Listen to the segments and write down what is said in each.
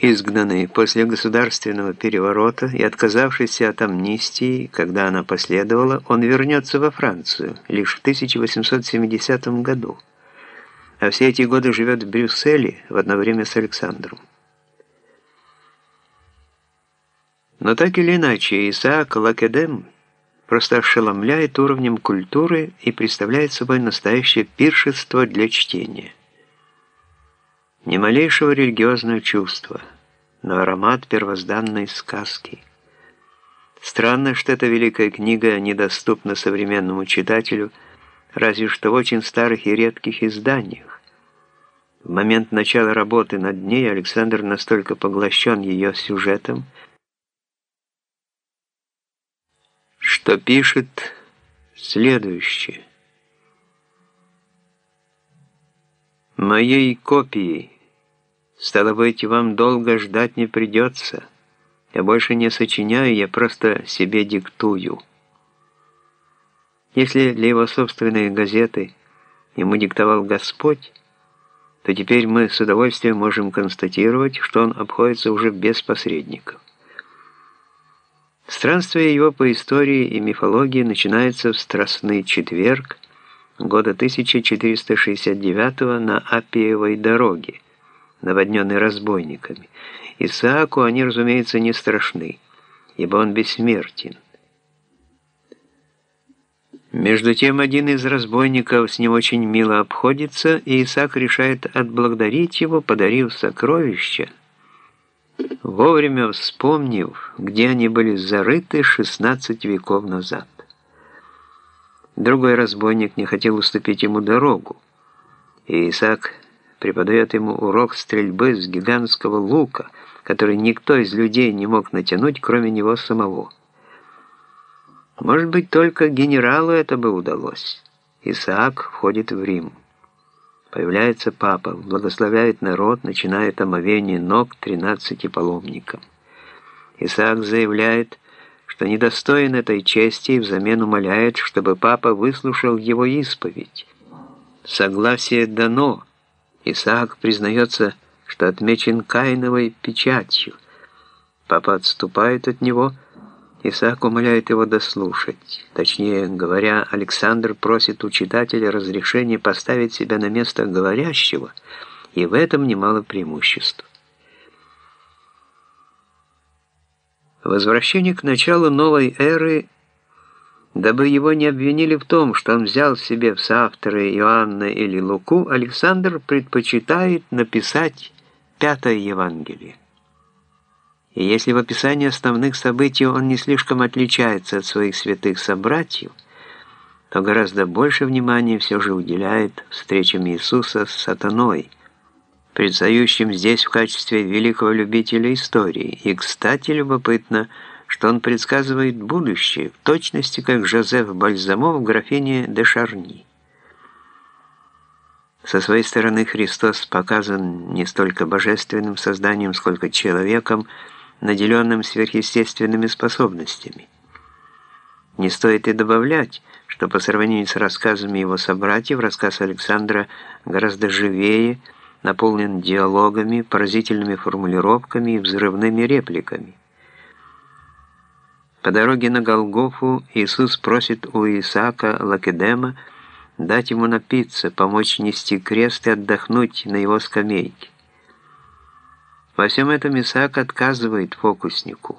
изгнанный после государственного переворота и отказавшийся от амнистии, когда она последовала, он вернется во Францию лишь в 1870 году, а все эти годы живет в Брюсселе в одно время с Александром. Но так или иначе, Исаак Лакедем просто ошеломляет уровнем культуры и представляет собой настоящее пиршество для чтения. Ни малейшего религиозного чувства, но аромат первозданной сказки. Странно, что эта великая книга недоступна современному читателю, разве что в очень старых и редких изданиях. В момент начала работы над ней Александр настолько поглощен ее сюжетом, что пишет следующее. Моей копии, стало быть, вам долго ждать не придется. Я больше не сочиняю, я просто себе диктую. Если для его собственной газеты ему диктовал Господь, то теперь мы с удовольствием можем констатировать, что он обходится уже без посредников. Странствие его по истории и мифологии начинается в Страстный четверг, года 1469 на Апиевой дороге, наводненной разбойниками. Исааку они, разумеется, не страшны, ибо он бессмертен. Между тем, один из разбойников с ним очень мило обходится, и Исаак решает отблагодарить его, подарив сокровища, вовремя вспомнив, где они были зарыты 16 веков назад. Другой разбойник не хотел уступить ему дорогу, и Исаак преподает ему урок стрельбы с гигантского лука, который никто из людей не мог натянуть, кроме него самого. Может быть, только генералу это бы удалось. Исаак входит в Рим. Появляется папа, благословляет народ, начинает омовение ног тринадцати паломникам. Исаак заявляет, что недостоин этой чести и взамен умоляет, чтобы папа выслушал его исповедь. Согласие дано. Исаак признается, что отмечен Каиновой печатью. Папа отступает от него, Исаак умоляет его дослушать. Точнее говоря, Александр просит у читателя разрешения поставить себя на место говорящего, и в этом немало преимуществ. Возвращение к началу новой эры, дабы его не обвинили в том, что он взял себе в соавторы Иоанна или Луку, Александр предпочитает написать Пятое Евангелие. И если в описании основных событий он не слишком отличается от своих святых собратьев, то гораздо больше внимания все же уделяет встречам Иисуса с сатаной – предстающим здесь в качестве великого любителя истории. И, кстати, любопытно, что он предсказывает будущее, в точности как Жозеф Бальзамов в графине де Шарни. Со своей стороны Христос показан не столько божественным созданием, сколько человеком, наделенным сверхъестественными способностями. Не стоит и добавлять, что по сравнению с рассказами его собратьев, рассказ Александра гораздо живее, наполнен диалогами, поразительными формулировками и взрывными репликами. По дороге на Голгофу Иисус просит у Исаака Лакедема дать ему напиться, помочь нести крест и отдохнуть на его скамейке. Во всем этом Исаак отказывает фокуснику.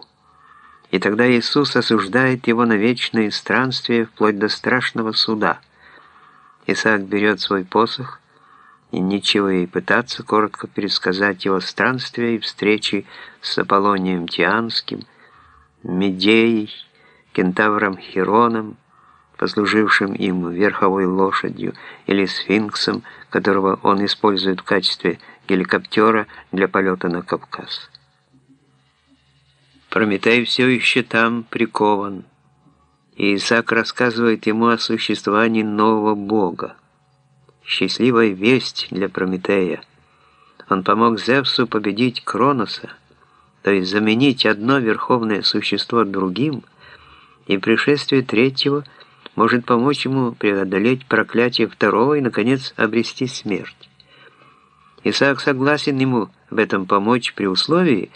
И тогда Иисус осуждает его на вечное странствие вплоть до страшного суда. Исаак берет свой посох, и нечего ей пытаться коротко пересказать его странствия и встречи с Аполлонием Тианским, Медеей, кентавром Хироном, послужившим им верховой лошадью, или сфинксом, которого он использует в качестве геликоптера для полета на Кавказ. Прометей все еще там прикован, и Исаак рассказывает ему о существовании нового бога счастливая весть для Прометея. Он помог Зевсу победить Кроноса, то есть заменить одно верховное существо другим, и пришествие третьего может помочь ему преодолеть проклятие второго и, наконец, обрести смерть. Исаак согласен ему в этом помочь при условии,